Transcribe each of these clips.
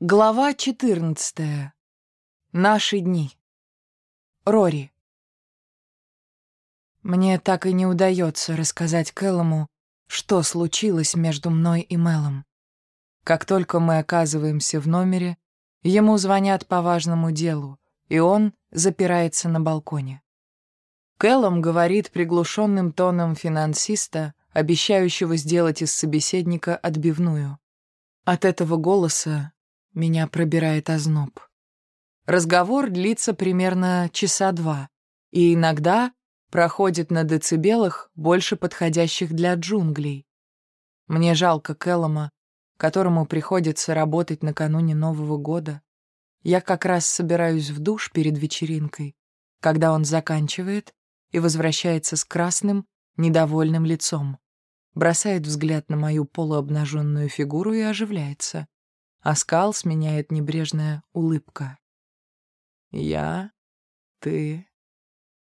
Глава 14. Наши дни. Рори. Мне так и не удается рассказать Кэллому, что случилось между мной и Мелом. Как только мы оказываемся в номере, ему звонят по важному делу, и он запирается на балконе. Кэллом говорит приглушенным тоном финансиста, обещающего сделать из собеседника отбивную. От этого голоса меня пробирает озноб. Разговор длится примерно часа два, и иногда проходит на децибелах, больше подходящих для джунглей. Мне жалко Кэллома, которому приходится работать накануне Нового года. Я как раз собираюсь в душ перед вечеринкой, когда он заканчивает и возвращается с красным, недовольным лицом, бросает взгляд на мою полуобнаженную фигуру и оживляется а скал сменяет небрежная улыбка. Я, ты,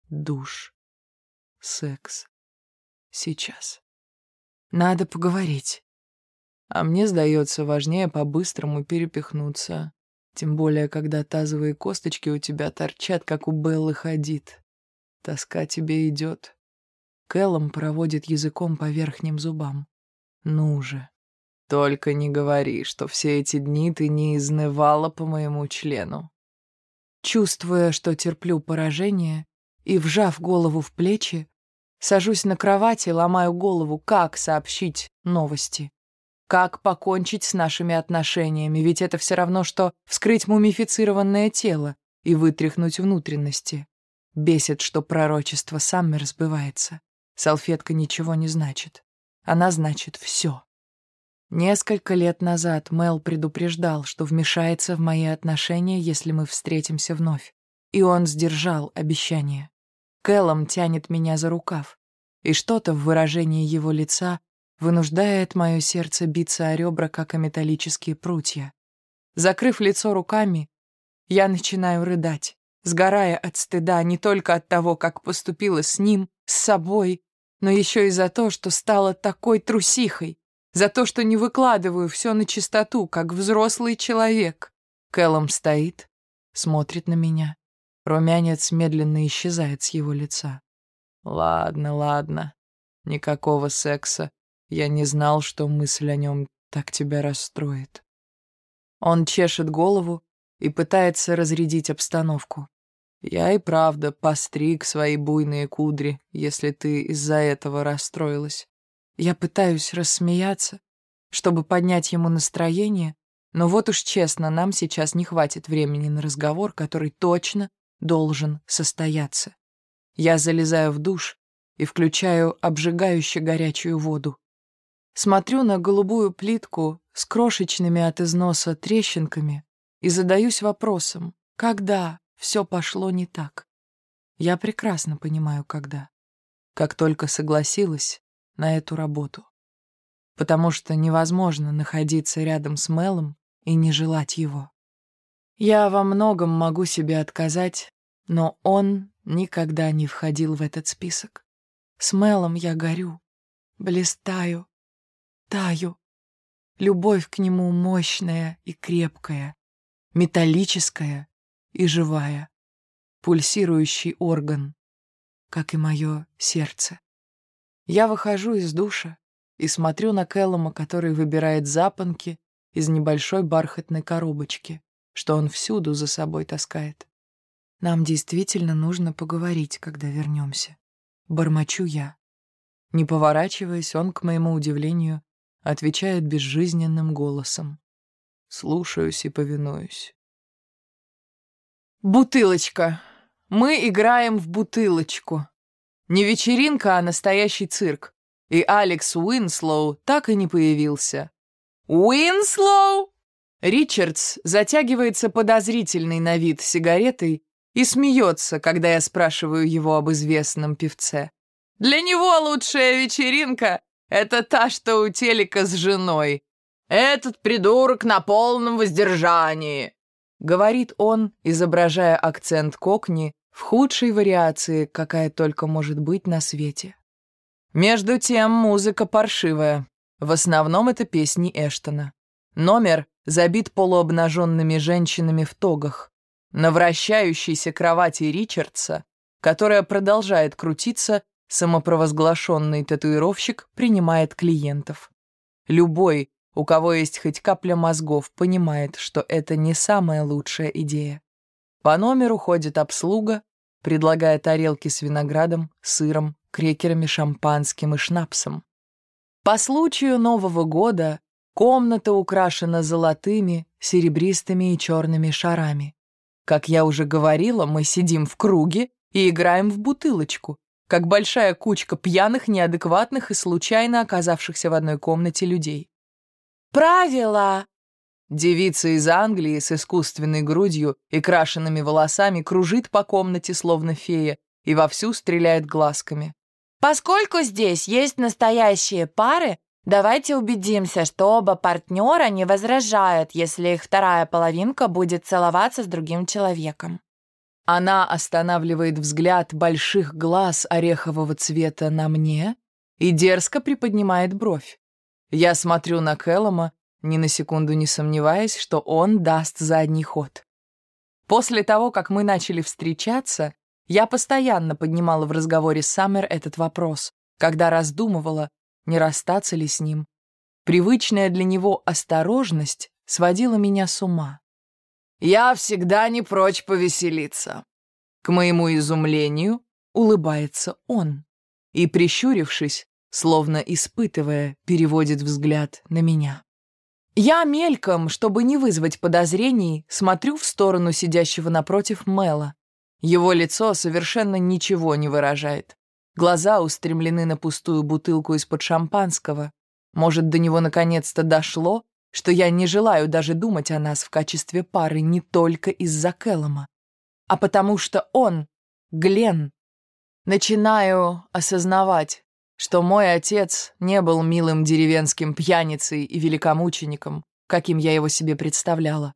душ, секс. Сейчас. Надо поговорить. А мне, сдается, важнее по-быстрому перепихнуться. Тем более, когда тазовые косточки у тебя торчат, как у Беллы ходит. Тоска тебе идет. Кэллом проводит языком по верхним зубам. Ну же, только не говори, что все эти дни ты не изнывала по моему члену. Чувствуя, что терплю поражение, и, вжав голову в плечи, сажусь на кровати, ломаю голову, как сообщить новости. Как покончить с нашими отношениями, ведь это все равно, что вскрыть мумифицированное тело и вытряхнуть внутренности. Бесит, что пророчество сам разбывается. Салфетка ничего не значит. Она значит все. Несколько лет назад Мел предупреждал, что вмешается в мои отношения, если мы встретимся вновь. И он сдержал обещание. Кэллом тянет меня за рукав, и что-то в выражении его лица вынуждает мое сердце биться о ребра, как о металлические прутья. Закрыв лицо руками, я начинаю рыдать, сгорая от стыда не только от того, как поступила с ним, с собой, но еще и за то, что стала такой трусихой, за то, что не выкладываю все на чистоту, как взрослый человек. Кэллом стоит, смотрит на меня. Румянец медленно исчезает с его лица. Ладно, ладно. Никакого секса. Я не знал, что мысль о нем так тебя расстроит. Он чешет голову и пытается разрядить обстановку. Я и правда постриг свои буйные кудри, если ты из-за этого расстроилась. Я пытаюсь рассмеяться, чтобы поднять ему настроение, но вот уж честно, нам сейчас не хватит времени на разговор, который точно должен состояться. Я залезаю в душ и включаю обжигающе горячую воду. Смотрю на голубую плитку с крошечными от износа трещинками и задаюсь вопросом, когда все пошло не так. Я прекрасно понимаю, когда. Как только согласилась, на эту работу. Потому что невозможно находиться рядом с Мелом и не желать его. Я во многом могу себе отказать, но он никогда не входил в этот список. С Мелом я горю, блистаю, таю. Любовь к нему мощная и крепкая, металлическая и живая, пульсирующий орган, как и мое сердце. Я выхожу из душа и смотрю на Кэллома, который выбирает запонки из небольшой бархатной коробочки, что он всюду за собой таскает. Нам действительно нужно поговорить, когда вернемся. Бормочу я. Не поворачиваясь, он, к моему удивлению, отвечает безжизненным голосом. Слушаюсь и повинуюсь. «Бутылочка! Мы играем в бутылочку!» Не вечеринка, а настоящий цирк. И Алекс Уинслоу так и не появился. «Уинслоу?» Ричардс затягивается подозрительной на вид сигаретой и смеется, когда я спрашиваю его об известном певце. «Для него лучшая вечеринка — это та, что у телека с женой. Этот придурок на полном воздержании», — говорит он, изображая акцент кокни в худшей вариации, какая только может быть на свете. Между тем музыка паршивая. В основном это песни Эштона. Номер забит полуобнаженными женщинами в тогах. На вращающейся кровати Ричардса, которая продолжает крутиться, самопровозглашенный татуировщик принимает клиентов. Любой, у кого есть хоть капля мозгов, понимает, что это не самая лучшая идея. По номеру ходит обслуга, предлагая тарелки с виноградом, сыром, крекерами, шампанским и шнапсом. По случаю Нового года комната украшена золотыми, серебристыми и черными шарами. Как я уже говорила, мы сидим в круге и играем в бутылочку, как большая кучка пьяных, неадекватных и случайно оказавшихся в одной комнате людей. «Правила!» Девица из Англии с искусственной грудью и крашенными волосами кружит по комнате, словно фея, и вовсю стреляет глазками. Поскольку здесь есть настоящие пары, давайте убедимся, что оба партнера не возражают, если их вторая половинка будет целоваться с другим человеком. Она останавливает взгляд больших глаз орехового цвета на мне и дерзко приподнимает бровь. Я смотрю на Кэллома, ни на секунду не сомневаясь, что он даст задний ход. После того, как мы начали встречаться, я постоянно поднимала в разговоре с Саммер этот вопрос, когда раздумывала, не расстаться ли с ним. Привычная для него осторожность сводила меня с ума. «Я всегда не прочь повеселиться». К моему изумлению улыбается он и, прищурившись, словно испытывая, переводит взгляд на меня. Я мельком, чтобы не вызвать подозрений, смотрю в сторону сидящего напротив Мэла. Его лицо совершенно ничего не выражает. Глаза устремлены на пустую бутылку из-под шампанского. Может, до него наконец-то дошло, что я не желаю даже думать о нас в качестве пары не только из-за Кэллома, а потому что он, Глен, начинаю осознавать, что мой отец не был милым деревенским пьяницей и великомучеником, каким я его себе представляла.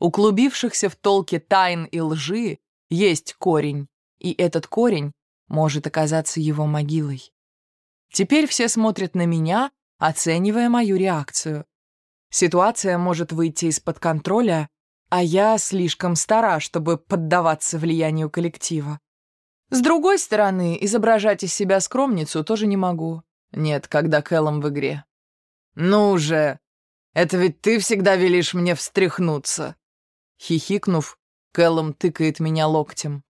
У клубившихся в толке тайн и лжи есть корень, и этот корень может оказаться его могилой. Теперь все смотрят на меня, оценивая мою реакцию. Ситуация может выйти из-под контроля, а я слишком стара, чтобы поддаваться влиянию коллектива. С другой стороны, изображать из себя скромницу тоже не могу. Нет, когда Кэллом в игре. «Ну же! Это ведь ты всегда велишь мне встряхнуться!» Хихикнув, Кэллом тыкает меня локтем.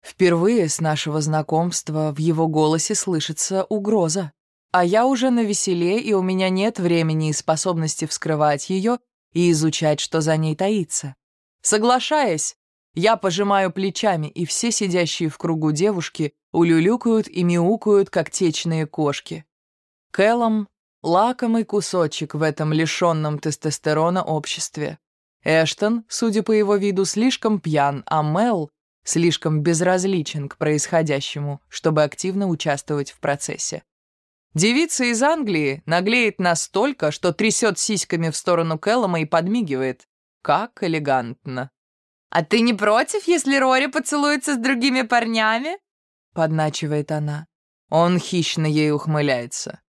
Впервые с нашего знакомства в его голосе слышится угроза. А я уже на веселе, и у меня нет времени и способности вскрывать ее и изучать, что за ней таится. Соглашаясь, я пожимаю плечами, и все сидящие в кругу девушки улюлюкают и мяукают, как течные кошки. Кэллом — лакомый кусочек в этом лишенном тестостерона обществе. Эштон, судя по его виду, слишком пьян, а Мел слишком безразличен к происходящему, чтобы активно участвовать в процессе. Девица из Англии наглеет настолько, что трясет сиськами в сторону Кэллома и подмигивает. Как элегантно. «А ты не против, если Рори поцелуется с другими парнями?» Подначивает она. Он хищно ей ухмыляется.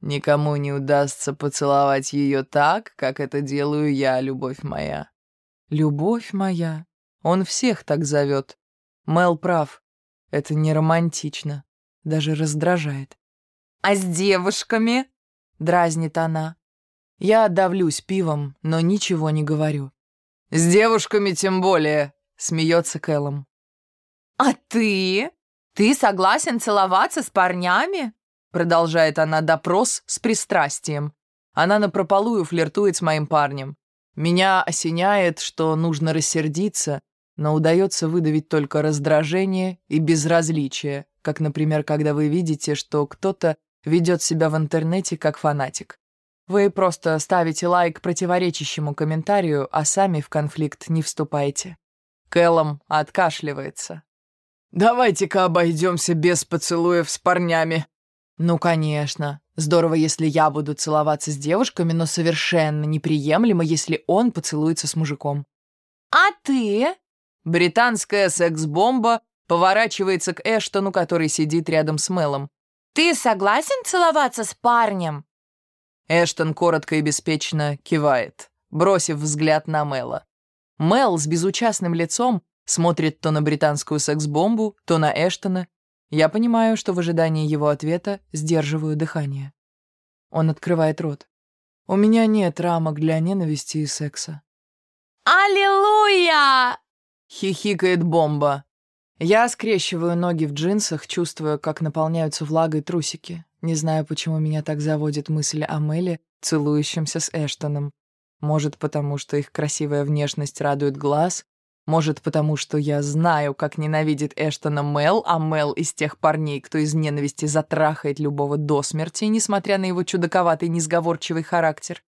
Никому не удастся поцеловать ее так, как это делаю я, любовь моя. Любовь моя. Он всех так зовет. Мел прав. Это не романтично. Даже раздражает. «А с девушками?» — дразнит она. Я давлюсь пивом, но ничего не говорю. «С девушками тем более», — смеется Кэллом. «А ты? Ты согласен целоваться с парнями?» Продолжает она допрос с пристрастием. Она напропалую флиртует с моим парнем. Меня осеняет, что нужно рассердиться, но удается выдавить только раздражение и безразличие, как, например, когда вы видите, что кто-то ведет себя в интернете как фанатик. Вы просто ставите лайк противоречащему комментарию, а сами в конфликт не вступаете. Кэллом откашливается. «Давайте-ка обойдемся без поцелуев с парнями», «Ну, конечно. Здорово, если я буду целоваться с девушками, но совершенно неприемлемо, если он поцелуется с мужиком». «А ты?» Британская секс-бомба поворачивается к Эштону, который сидит рядом с Мелом. «Ты согласен целоваться с парнем?» Эштон коротко и беспечно кивает, бросив взгляд на Мэла. Мел с безучастным лицом смотрит то на британскую секс-бомбу, то на Эштона. Я понимаю, что в ожидании его ответа сдерживаю дыхание. Он открывает рот. У меня нет рамок для ненависти и секса. «Аллилуйя!» — хихикает бомба. Я скрещиваю ноги в джинсах, чувствуя, как наполняются влагой трусики. Не знаю, почему меня так заводит мысль о Мэле, целующемся с Эштоном. Может, потому что их красивая внешность радует глаз, может, потому что я знаю, как ненавидит Эштона Мел, а Мел из тех парней, кто из ненависти затрахает любого до смерти, несмотря на его чудаковатый, несговорчивый характер.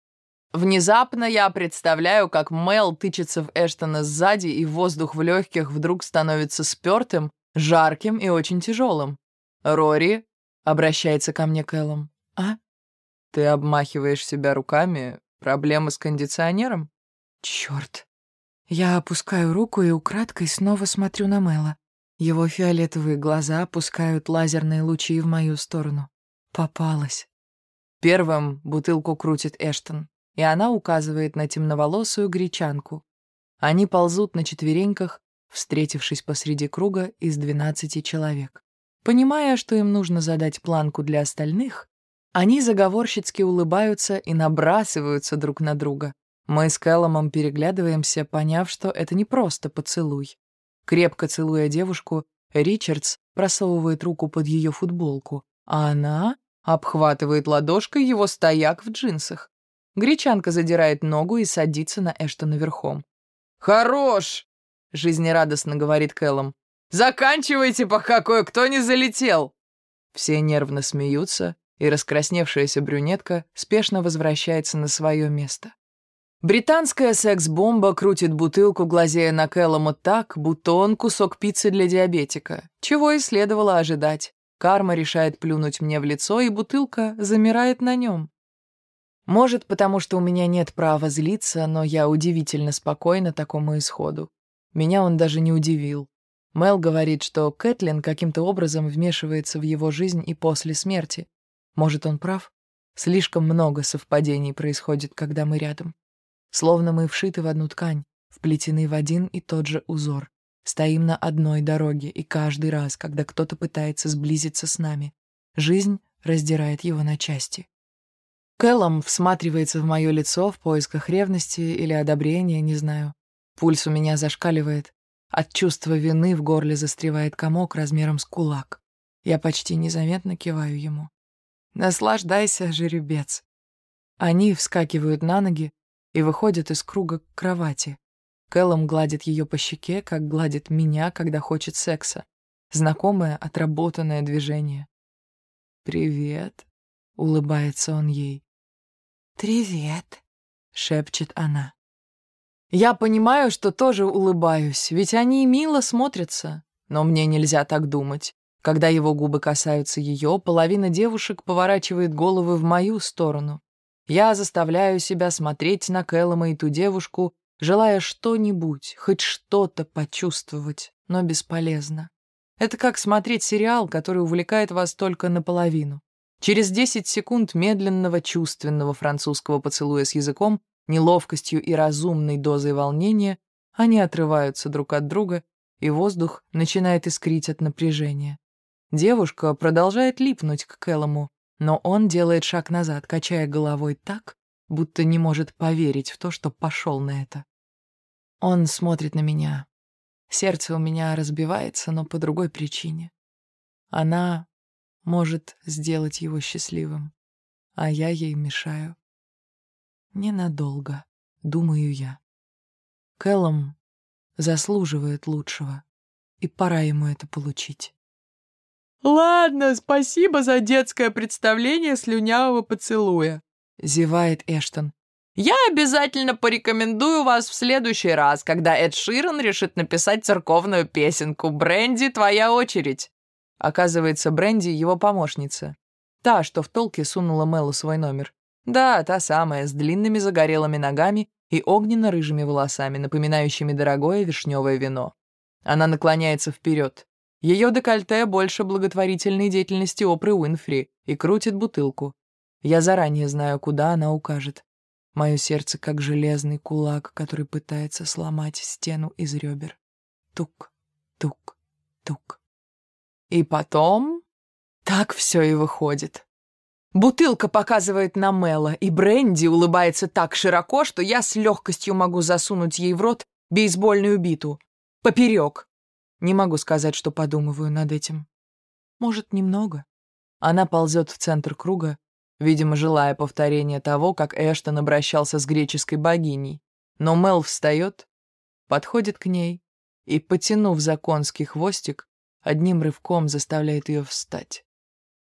Внезапно я представляю, как Мел тычется в Эштона сзади, и воздух в легких вдруг становится спертым, жарким и очень тяжелым. Рори Обращается ко мне Кэллом. «А? Ты обмахиваешь себя руками? Проблемы с кондиционером?» «Чёрт!» Я опускаю руку и украдкой снова смотрю на Мэла. Его фиолетовые глаза опускают лазерные лучи в мою сторону. Попалась. Первым бутылку крутит Эштон, и она указывает на темноволосую гречанку. Они ползут на четвереньках, встретившись посреди круга из двенадцати человек. Понимая, что им нужно задать планку для остальных, они заговорщицки улыбаются и набрасываются друг на друга. Мы с Кэлломом переглядываемся, поняв, что это не просто поцелуй. Крепко целуя девушку, Ричардс просовывает руку под ее футболку, а она обхватывает ладошкой его стояк в джинсах. Гречанка задирает ногу и садится на Эштона верхом. «Хорош!» — жизнерадостно говорит Кэллом. Заканчивайте, пока кое-кто не залетел!» Все нервно смеются, и раскрасневшаяся брюнетка спешно возвращается на свое место. Британская секс-бомба крутит бутылку, глазея на Кэллома так, будто он кусок пиццы для диабетика, чего и следовало ожидать. Карма решает плюнуть мне в лицо, и бутылка замирает на нем. Может, потому что у меня нет права злиться, но я удивительно спокойна такому исходу. Меня он даже не удивил. Мел говорит, что Кэтлин каким-то образом вмешивается в его жизнь и после смерти. Может, он прав? Слишком много совпадений происходит, когда мы рядом. Словно мы вшиты в одну ткань, вплетены в один и тот же узор. Стоим на одной дороге, и каждый раз, когда кто-то пытается сблизиться с нами, жизнь раздирает его на части. Кэллом всматривается в мое лицо в поисках ревности или одобрения, не знаю. Пульс у меня зашкаливает. От чувства вины в горле застревает комок размером с кулак. Я почти незаметно киваю ему. «Наслаждайся, жеребец». Они вскакивают на ноги и выходят из круга к кровати. Кэллом гладит ее по щеке, как гладит меня, когда хочет секса. Знакомое, отработанное движение. «Привет», — улыбается он ей. «Привет», — шепчет она. Я понимаю, что тоже улыбаюсь, ведь они мило смотрятся. Но мне нельзя так думать. Когда его губы касаются ее, половина девушек поворачивает головы в мою сторону. Я заставляю себя смотреть на Кэллома и ту девушку, желая что-нибудь, хоть что-то почувствовать, но бесполезно. Это как смотреть сериал, который увлекает вас только наполовину. Через 10 секунд медленного чувственного французского поцелуя с языком Неловкостью и разумной дозой волнения они отрываются друг от друга, и воздух начинает искрить от напряжения. Девушка продолжает липнуть к Кэллому, но он делает шаг назад, качая головой так, будто не может поверить в то, что пошел на это. Он смотрит на меня. Сердце у меня разбивается, но по другой причине. Она может сделать его счастливым, а я ей мешаю. Ненадолго, думаю я. Кэллом заслуживает лучшего, и пора ему это получить. «Ладно, спасибо за детское представление слюнявого поцелуя», — зевает Эштон. «Я обязательно порекомендую вас в следующий раз, когда Эд Ширен решит написать церковную песенку. Бренди, твоя очередь». Оказывается, Бренди — его помощница. Та, что в толке сунула Мэлу свой номер. Да, та самая, с длинными загорелыми ногами и огненно-рыжими волосами, напоминающими дорогое вишневое вино. Она наклоняется вперед. Ее декольте больше благотворительной деятельности Опры Уинфри и крутит бутылку. Я заранее знаю, куда она укажет. Мое сердце как железный кулак, который пытается сломать стену из ребер. Тук, тук, тук. И потом так все и выходит. Бутылка показывает на Мэла, и Бренди улыбается так широко, что я с легкостью могу засунуть ей в рот бейсбольную биту. Поперек. Не могу сказать, что подумываю над этим. Может, немного. Она ползет в центр круга, видимо, желая повторения того, как Эштон обращался с греческой богиней. Но Мел встает, подходит к ней и, потянув за конский хвостик, одним рывком заставляет ее встать.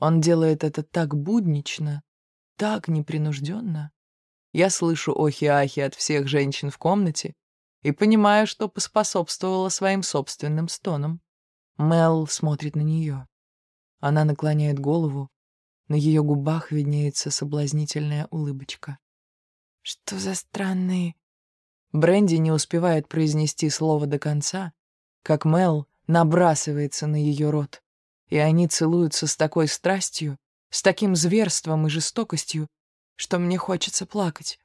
Он делает это так буднично, так непринужденно. Я слышу охи-ахи от всех женщин в комнате и понимаю, что поспособствовала своим собственным стонам. Мел смотрит на нее. Она наклоняет голову, на ее губах виднеется соблазнительная улыбочка. «Что за странные...» Бренди не успевает произнести слово до конца, как Мел набрасывается на ее рот, и они целуются с такой страстью, с таким зверством и жестокостью, что мне хочется плакать.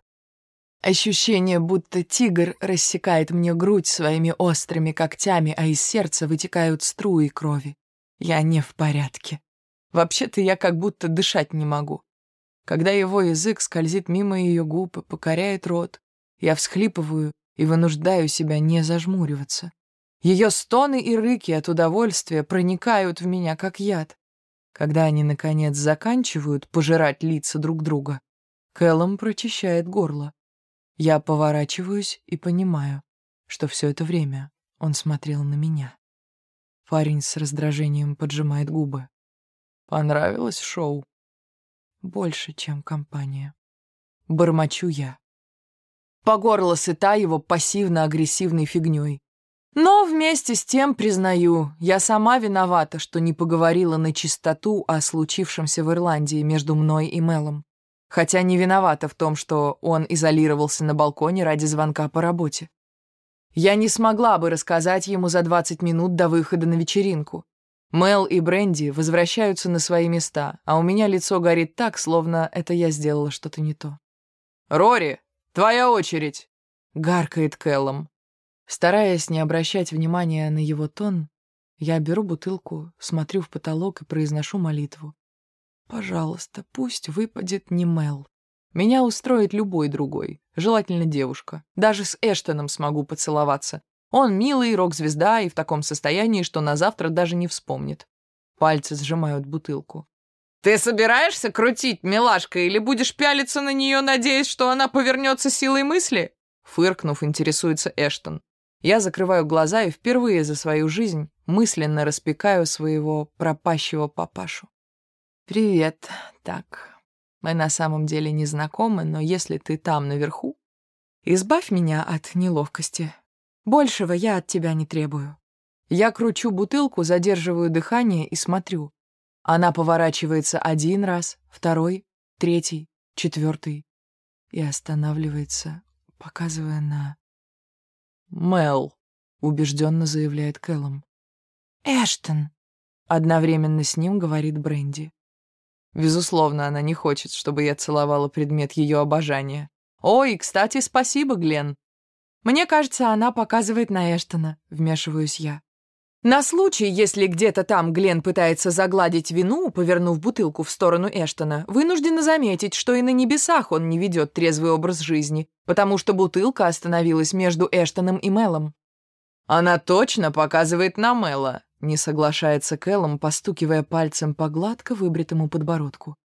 Ощущение, будто тигр рассекает мне грудь своими острыми когтями, а из сердца вытекают струи крови. Я не в порядке. Вообще-то я как будто дышать не могу. Когда его язык скользит мимо ее губ и покоряет рот, я всхлипываю и вынуждаю себя не зажмуриваться. Ее стоны и рыки от удовольствия проникают в меня, как яд. Когда они, наконец, заканчивают пожирать лица друг друга, Кэллом прочищает горло. Я поворачиваюсь и понимаю, что все это время он смотрел на меня. Парень с раздражением поджимает губы. Понравилось шоу? Больше, чем компания. Бормочу я. По горло сыта его пассивно-агрессивной фигней. Но вместе с тем, признаю, я сама виновата, что не поговорила на чистоту о случившемся в Ирландии между мной и Мелом. Хотя не виновата в том, что он изолировался на балконе ради звонка по работе. Я не смогла бы рассказать ему за 20 минут до выхода на вечеринку. Мел и Бренди возвращаются на свои места, а у меня лицо горит так, словно это я сделала что-то не то. «Рори, твоя очередь!» — гаркает Кэллом. Стараясь не обращать внимания на его тон, я беру бутылку, смотрю в потолок и произношу молитву. «Пожалуйста, пусть выпадет не Мел. Меня устроит любой другой, желательно девушка. Даже с Эштоном смогу поцеловаться, он милый, рок-звезда и в таком состоянии, что на завтра даже не вспомнит. Пальцы сжимают бутылку. «Ты собираешься крутить, милашка, или будешь пялиться на нее, надеясь, что она повернется силой мысли?» Фыркнув, интересуется Эштон. Я закрываю глаза и впервые за свою жизнь мысленно распекаю своего пропащего папашу. «Привет. Так, мы на самом деле не знакомы, но если ты там наверху, избавь меня от неловкости. Большего я от тебя не требую. Я кручу бутылку, задерживаю дыхание и смотрю. Она поворачивается один раз, второй, третий, четвертый и останавливается, показывая на... «Мел», — убежденно заявляет Кэллом. «Эштон», — одновременно с ним говорит Бренди. Безусловно, она не хочет, чтобы я целовала предмет ее обожания. «Ой, кстати, спасибо, Глен. Мне кажется, она показывает на Эштона, вмешиваюсь я. На случай, если где-то там Глен пытается загладить вину, повернув бутылку в сторону Эштона, вынуждена заметить, что и на небесах он не ведет трезвый образ жизни, потому что бутылка остановилась между Эштоном и Мелом. «Она точно показывает на Мела», — не соглашается Кэллом, постукивая пальцем по гладко выбритому подбородку.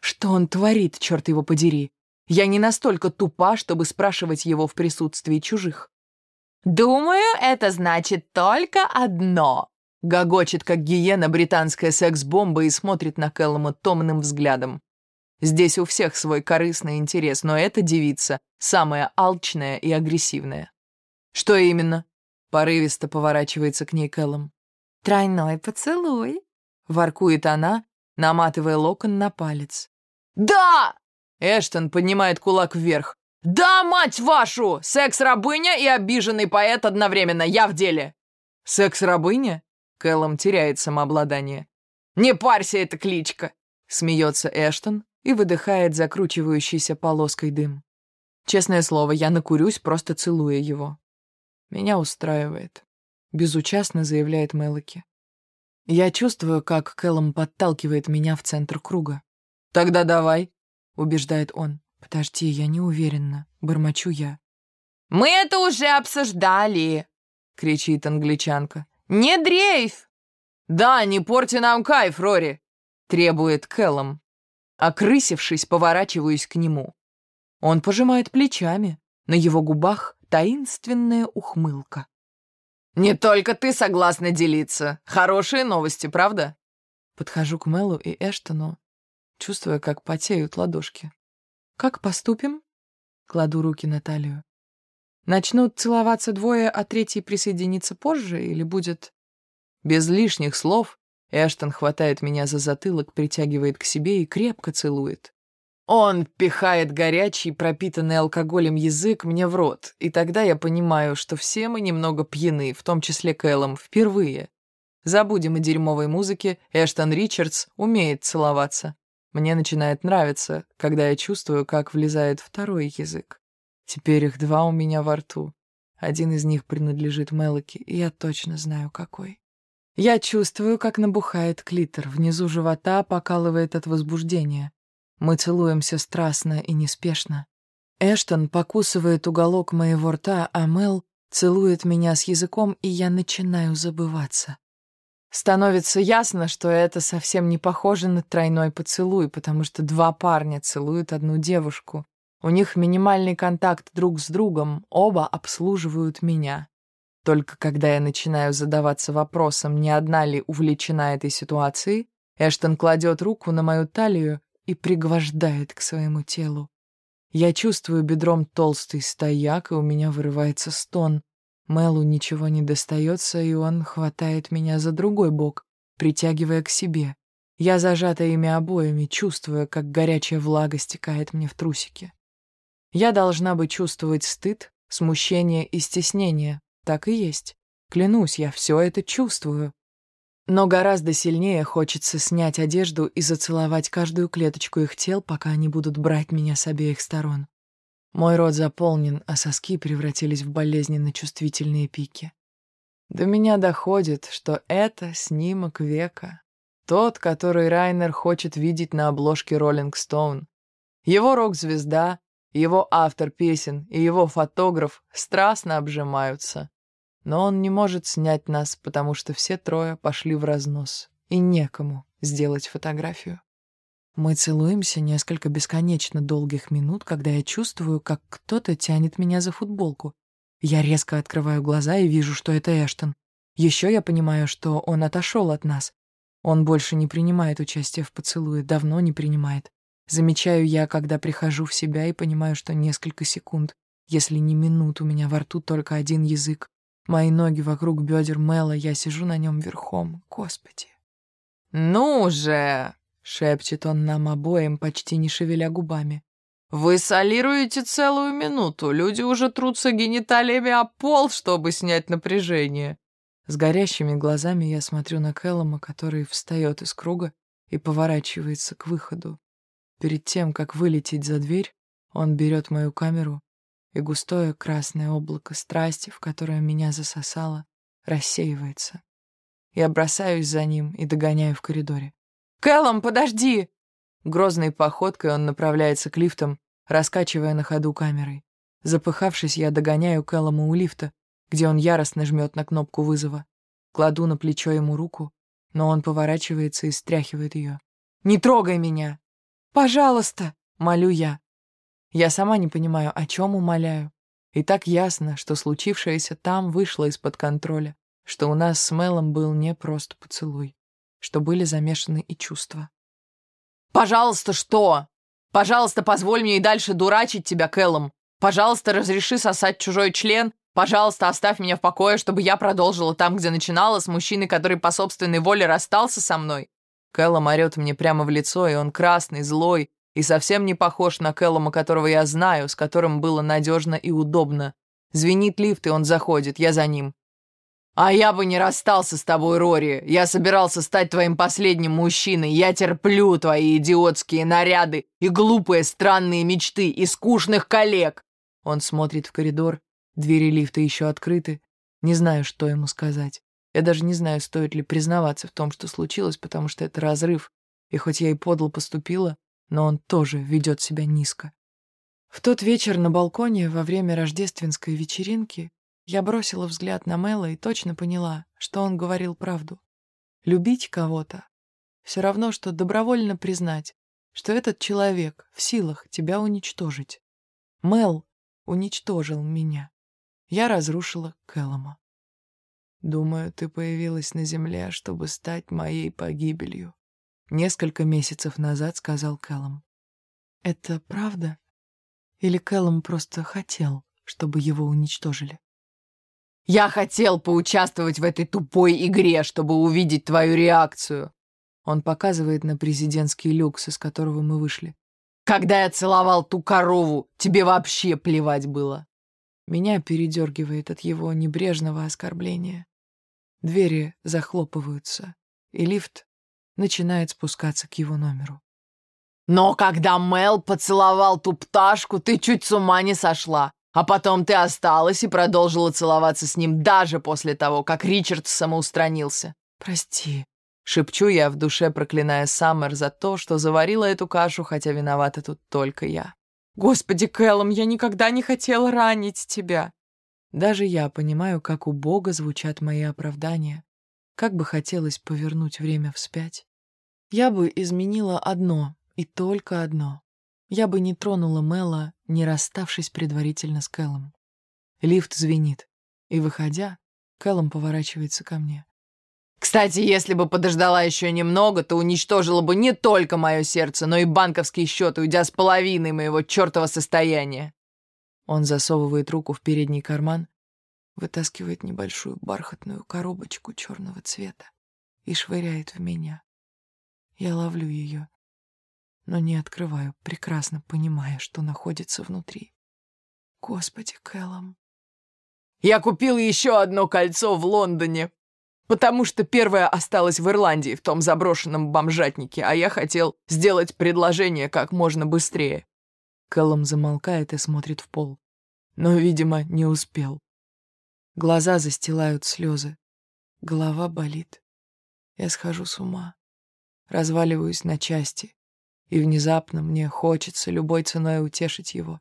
«Что он творит, черт его подери? Я не настолько тупа, чтобы спрашивать его в присутствии чужих. «Думаю, это значит только одно», — гогочет, как гиена британская секс-бомба и смотрит на Кэллома томным взглядом. Здесь у всех свой корыстный интерес, но эта девица самая алчная и агрессивная. «Что именно?» — порывисто поворачивается к ней Кэллом. «Тройной поцелуй», — воркует она, наматывая локон на палец. «Да!» Эштон поднимает кулак вверх. «Да, мать вашу! Секс-рабыня и обиженный поэт одновременно. Я в деле!» «Секс-рабыня?» Кэллом теряет самообладание. «Не парься, это кличка!» Смеется Эштон, и выдыхает закручивающийся полоской дым. Честное слово, я накурюсь, просто целуя его. Меня устраивает. Безучастно заявляет Мелоки. Я чувствую, как Кэллом подталкивает меня в центр круга. «Тогда давай», — убеждает он. «Подожди, я не уверена», — бормочу я. «Мы это уже обсуждали!» — кричит англичанка. «Не дрейф!» «Да, не порти нам кайф, Рори!» — требует Кэллом. Окрысившись, поворачиваюсь к нему. Он пожимает плечами. На его губах таинственная ухмылка. «Не только ты согласна делиться. Хорошие новости, правда?» Подхожу к Мелу и Эштону, чувствуя, как потеют ладошки. «Как поступим?» Кладу руки на талию. «Начнут целоваться двое, а третий присоединится позже, или будет...» Без лишних слов Эштон хватает меня за затылок, притягивает к себе и крепко целует. Он пихает горячий, пропитанный алкоголем язык мне в рот, и тогда я понимаю, что все мы немного пьяны, в том числе Кэллом, впервые. Забудем о дерьмовой музыке, Эштон Ричардс умеет целоваться. Мне начинает нравиться, когда я чувствую, как влезает второй язык. Теперь их два у меня во рту. Один из них принадлежит Мелоки, и я точно знаю, какой. Я чувствую, как набухает клитор, внизу живота покалывает от возбуждения. Мы целуемся страстно и неспешно. Эштон покусывает уголок моего рта, а Мел целует меня с языком, и я начинаю забываться. Становится ясно, что это совсем не похоже на тройной поцелуй, потому что два парня целуют одну девушку. У них минимальный контакт друг с другом, оба обслуживают меня. Только когда я начинаю задаваться вопросом, не одна ли увлечена этой ситуацией, Эштон кладет руку на мою талию и пригвождает к своему телу. Я чувствую бедром толстый стояк, и у меня вырывается стон. Мелу ничего не достается, и он хватает меня за другой бок, притягивая к себе. Я зажата ими обоими, чувствуя, как горячая влага стекает мне в трусики. Я должна бы чувствовать стыд, смущение и стеснение. Так и есть. Клянусь, я все это чувствую. Но гораздо сильнее хочется снять одежду и зацеловать каждую клеточку их тел, пока они будут брать меня с обеих сторон. Мой рот заполнен, а соски превратились в болезненно чувствительные пики. До меня доходит, что это снимок века. Тот, который Райнер хочет видеть на обложке «Роллинг Стоун». Его рок-звезда, его автор песен и его фотограф страстно обжимаются. Но он не может снять нас, потому что все трое пошли в разнос, и некому сделать фотографию. Мы целуемся несколько бесконечно долгих минут, когда я чувствую, как кто-то тянет меня за футболку. Я резко открываю глаза и вижу, что это Эштон. Еще я понимаю, что он отошел от нас. Он больше не принимает участие в поцелуе, давно не принимает. Замечаю я, когда прихожу в себя и понимаю, что несколько секунд, если не минут, у меня во рту только один язык, Мои ноги вокруг бедер Мэла, я сижу на нем верхом. Господи. «Ну же!» — шепчет он нам обоим, почти не шевеля губами. «Вы солируете целую минуту. Люди уже трутся гениталиями о пол, чтобы снять напряжение». С горящими глазами я смотрю на Кэллома, который встает из круга и поворачивается к выходу. Перед тем, как вылететь за дверь, он берет мою камеру и густое красное облако страсти, в которое меня засосало, рассеивается. Я бросаюсь за ним и догоняю в коридоре. «Кэллом, подожди!» Грозной походкой он направляется к лифтам, раскачивая на ходу камерой. Запыхавшись, я догоняю Кэллома у лифта, где он яростно жмет на кнопку вызова. Кладу на плечо ему руку, но он поворачивается и стряхивает ее. «Не трогай меня!» «Пожалуйста!» — молю я. Я сама не понимаю, о чем умоляю. И так ясно, что случившееся там вышло из-под контроля, что у нас с Мелом был не просто поцелуй, что были замешаны и чувства. «Пожалуйста, что? Пожалуйста, позволь мне и дальше дурачить тебя, Кэллом. Пожалуйста, разреши сосать чужой член. Пожалуйста, оставь меня в покое, чтобы я продолжила там, где начинала, с мужчиной, который по собственной воле расстался со мной». Кэллом орёт мне прямо в лицо, и он красный, злой, и совсем не похож на Кэллома, которого я знаю, с которым было надежно и удобно. Звенит лифт, и он заходит, я за ним. «А я бы не расстался с тобой, Рори. Я собирался стать твоим последним мужчиной. Я терплю твои идиотские наряды и глупые странные мечты и скучных коллег». Он смотрит в коридор. Двери лифта еще открыты. Не знаю, что ему сказать. Я даже не знаю, стоит ли признаваться в том, что случилось, потому что это разрыв. И хоть я и подло поступила, но он тоже ведет себя низко. В тот вечер на балконе во время рождественской вечеринки я бросила взгляд на Мэла и точно поняла, что он говорил правду. Любить кого-то — все равно, что добровольно признать, что этот человек в силах тебя уничтожить. Мэл уничтожил меня. Я разрушила Кэллома. Думаю, ты появилась на земле, чтобы стать моей погибелью. Несколько месяцев назад сказал Кэллом. Это правда? Или Кэллом просто хотел, чтобы его уничтожили? Я хотел поучаствовать в этой тупой игре, чтобы увидеть твою реакцию. Он показывает на президентский люкс, из которого мы вышли. Когда я целовал ту корову, тебе вообще плевать было. Меня передергивает от его небрежного оскорбления. Двери захлопываются, и лифт начинает спускаться к его номеру. «Но когда Мел поцеловал ту пташку, ты чуть с ума не сошла. А потом ты осталась и продолжила целоваться с ним даже после того, как Ричард самоустранился. Прости». Шепчу я в душе, проклиная Саммер за то, что заварила эту кашу, хотя виновата тут только я. «Господи, Кэллом, я никогда не хотела ранить тебя!» Даже я понимаю, как у Бога звучат мои оправдания. Как бы хотелось повернуть время вспять. Я бы изменила одно, и только одно. Я бы не тронула Мэла, не расставшись предварительно с Кэллом. Лифт звенит, и, выходя, Кэллом поворачивается ко мне. «Кстати, если бы подождала еще немного, то уничтожила бы не только мое сердце, но и банковский счет, уйдя с половиной моего чертова состояния». Он засовывает руку в передний карман, вытаскивает небольшую бархатную коробочку черного цвета и швыряет в меня. Я ловлю ее, но не открываю, прекрасно понимая, что находится внутри. Господи, Кэллом. Я купил еще одно кольцо в Лондоне, потому что первое осталось в Ирландии, в том заброшенном бомжатнике, а я хотел сделать предложение как можно быстрее. Кэллом замолкает и смотрит в пол. Но, видимо, не успел. Глаза застилают слезы. Голова болит. Я схожу с ума. Разваливаюсь на части. И внезапно мне хочется любой ценой утешить его.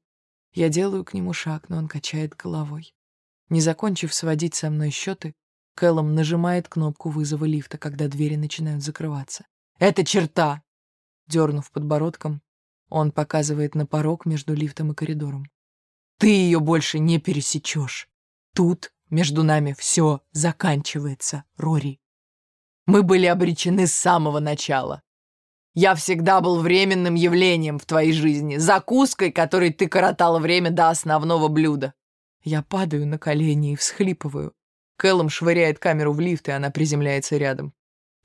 Я делаю к нему шаг, но он качает головой. Не закончив сводить со мной счеты, Кэллом нажимает кнопку вызова лифта, когда двери начинают закрываться. «Это черта!» Дернув подбородком, он показывает на порог между лифтом и коридором. «Ты ее больше не пересечешь. Тут между нами все заканчивается, Рори. Мы были обречены с самого начала. Я всегда был временным явлением в твоей жизни, закуской, которой ты коротала время до основного блюда. Я падаю на колени и всхлипываю. Кэллом швыряет камеру в лифт, и она приземляется рядом.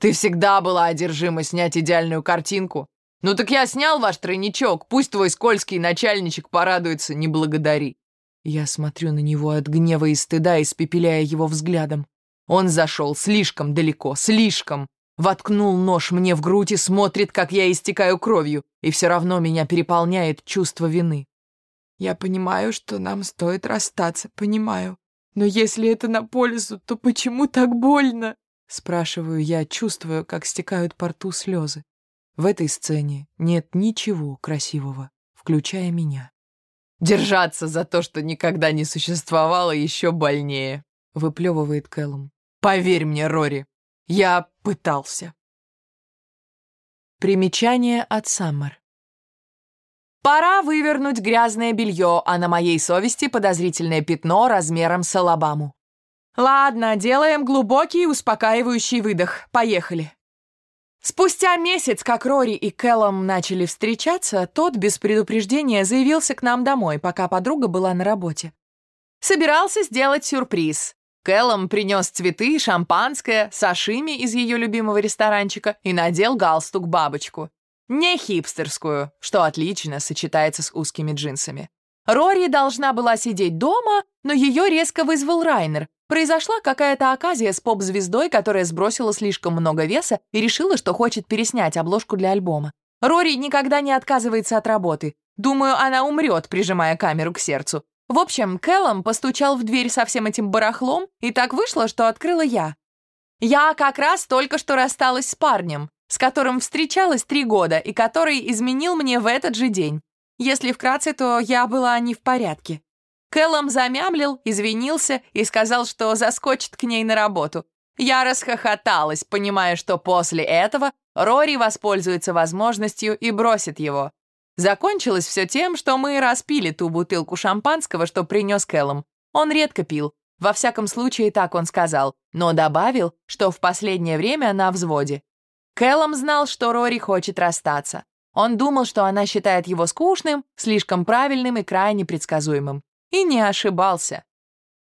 Ты всегда была одержима снять идеальную картинку, «Ну так я снял ваш тройничок, пусть твой скользкий начальничек порадуется, не благодари». Я смотрю на него от гнева и стыда, испепеляя его взглядом. Он зашел слишком далеко, слишком. Воткнул нож мне в грудь и смотрит, как я истекаю кровью, и все равно меня переполняет чувство вины. Я понимаю, что нам стоит расстаться, понимаю. Но если это на пользу, то почему так больно? Спрашиваю я, чувствую, как стекают по рту слезы. В этой сцене нет ничего красивого, включая меня. «Держаться за то, что никогда не существовало, еще больнее», — выплевывает Кэллум. «Поверь мне, Рори, я пытался». Примечание от Саммер. Пора вывернуть грязное белье, а на моей совести подозрительное пятно размером с Алабаму. Ладно, делаем глубокий успокаивающий выдох. Поехали. Спустя месяц, как Рори и Кэллом начали встречаться, тот без предупреждения заявился к нам домой, пока подруга была на работе. Собирался сделать сюрприз. Кэллом принес цветы, шампанское, сашими из ее любимого ресторанчика и надел галстук-бабочку. Не хипстерскую, что отлично сочетается с узкими джинсами. Рори должна была сидеть дома, но ее резко вызвал Райнер, Произошла какая-то оказия с поп-звездой, которая сбросила слишком много веса и решила, что хочет переснять обложку для альбома. Рори никогда не отказывается от работы. Думаю, она умрет, прижимая камеру к сердцу. В общем, Кэллом постучал в дверь со всем этим барахлом, и так вышло, что открыла я. Я как раз только что рассталась с парнем, с которым встречалась три года и который изменил мне в этот же день. Если вкратце, то я была не в порядке. Кэллом замямлил, извинился и сказал, что заскочит к ней на работу. Я расхохоталась, понимая, что после этого Рори воспользуется возможностью и бросит его. Закончилось все тем, что мы распили ту бутылку шампанского, что принес Кэллом. Он редко пил, во всяком случае так он сказал, но добавил, что в последнее время на взводе. Кэллом знал, что Рори хочет расстаться. Он думал, что она считает его скучным, слишком правильным и крайне предсказуемым. И не ошибался.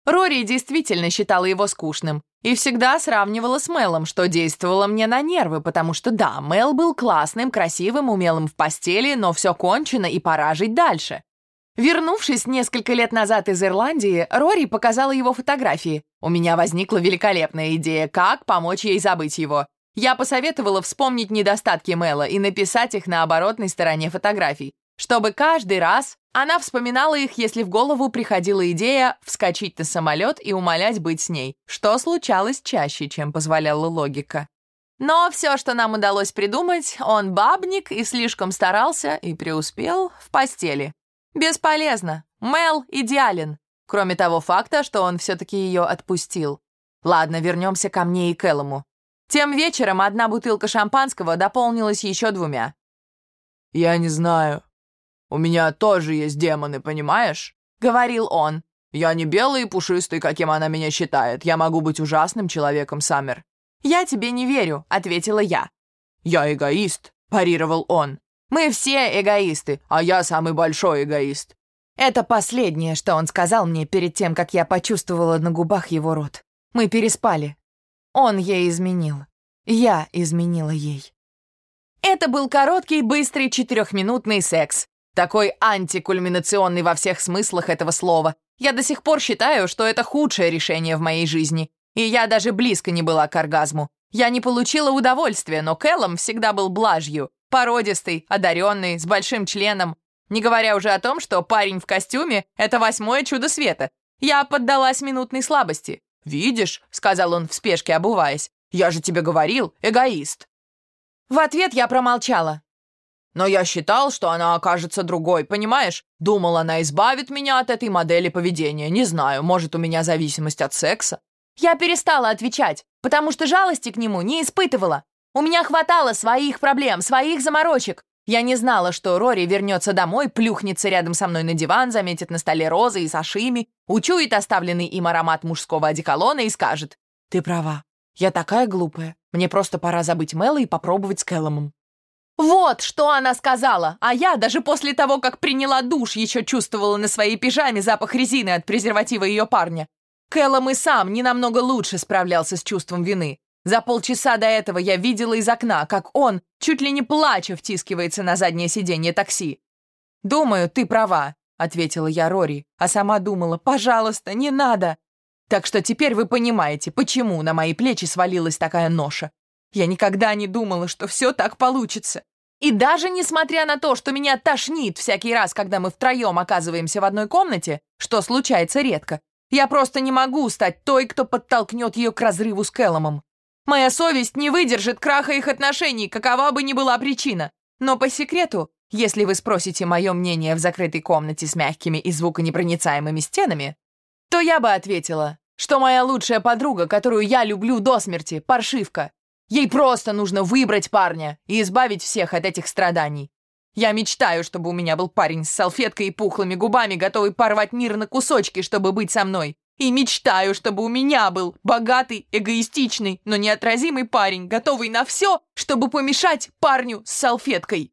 Рори действительно считала его скучным и всегда сравнивала с Мелом, что действовало мне на нервы, потому что да, Мел был классным, красивым, умелым в постели, но все кончено и пора жить дальше. Вернувшись несколько лет назад из Ирландии, Рори показала его фотографии. У меня возникла великолепная идея, как помочь ей забыть его. Я посоветовала вспомнить недостатки Мэла и написать их на оборотной стороне фотографий, чтобы каждый раз она вспоминала их, если в голову приходила идея вскочить на самолет и умолять быть с ней, что случалось чаще, чем позволяла логика. Но все, что нам удалось придумать, он бабник и слишком старался и преуспел в постели. Бесполезно. Мел идеален. Кроме того факта, что он все-таки ее отпустил. Ладно, вернемся ко мне и Кэллому. Тем вечером одна бутылка шампанского дополнилась еще двумя. «Я не знаю», «У меня тоже есть демоны, понимаешь?» — говорил он. «Я не белый и пушистый, каким она меня считает. Я могу быть ужасным человеком, Саммер». «Я тебе не верю», — ответила я. «Я эгоист», — парировал он. «Мы все эгоисты, а я самый большой эгоист». Это последнее, что он сказал мне перед тем, как я почувствовала на губах его рот. Мы переспали. Он ей изменил. Я изменила ей. Это был короткий, быстрый, четырехминутный секс. Такой антикульминационный во всех смыслах этого слова. Я до сих пор считаю, что это худшее решение в моей жизни. И я даже близко не была к оргазму. Я не получила удовольствия, но Кэллом всегда был блажью. Породистый, одаренный, с большим членом. Не говоря уже о том, что парень в костюме — это восьмое чудо света. Я поддалась минутной слабости. «Видишь», — сказал он в спешке, обуваясь, «я же тебе говорил, эгоист». В ответ я промолчала. Но я считал, что она окажется другой, понимаешь? Думал, она избавит меня от этой модели поведения. Не знаю, может, у меня зависимость от секса. Я перестала отвечать, потому что жалости к нему не испытывала. У меня хватало своих проблем, своих заморочек. Я не знала, что Рори вернется домой, плюхнется рядом со мной на диван, заметит на столе розы и сашими, учует оставленный им аромат мужского одеколона и скажет «Ты права, я такая глупая. Мне просто пора забыть Мэла и попробовать с Кэлломом». Вот что она сказала, а я даже после того, как приняла душ, еще чувствовала на своей пижаме запах резины от презерватива ее парня. Кэллом и сам не намного лучше справлялся с чувством вины. За полчаса до этого я видела из окна, как он, чуть ли не плача, втискивается на заднее сиденье такси. «Думаю, ты права», — ответила я Рори, а сама думала, «пожалуйста, не надо». Так что теперь вы понимаете, почему на мои плечи свалилась такая ноша. Я никогда не думала, что все так получится. И даже несмотря на то, что меня тошнит всякий раз, когда мы втроем оказываемся в одной комнате, что случается редко, я просто не могу стать той, кто подтолкнет ее к разрыву с Кэлломом. Моя совесть не выдержит краха их отношений, какова бы ни была причина. Но по секрету, если вы спросите мое мнение в закрытой комнате с мягкими и звуконепроницаемыми стенами, то я бы ответила, что моя лучшая подруга, которую я люблю до смерти, паршивка, Ей просто нужно выбрать парня и избавить всех от этих страданий. Я мечтаю, чтобы у меня был парень с салфеткой и пухлыми губами, готовый порвать мир на кусочки, чтобы быть со мной. И мечтаю, чтобы у меня был богатый, эгоистичный, но неотразимый парень, готовый на все, чтобы помешать парню с салфеткой.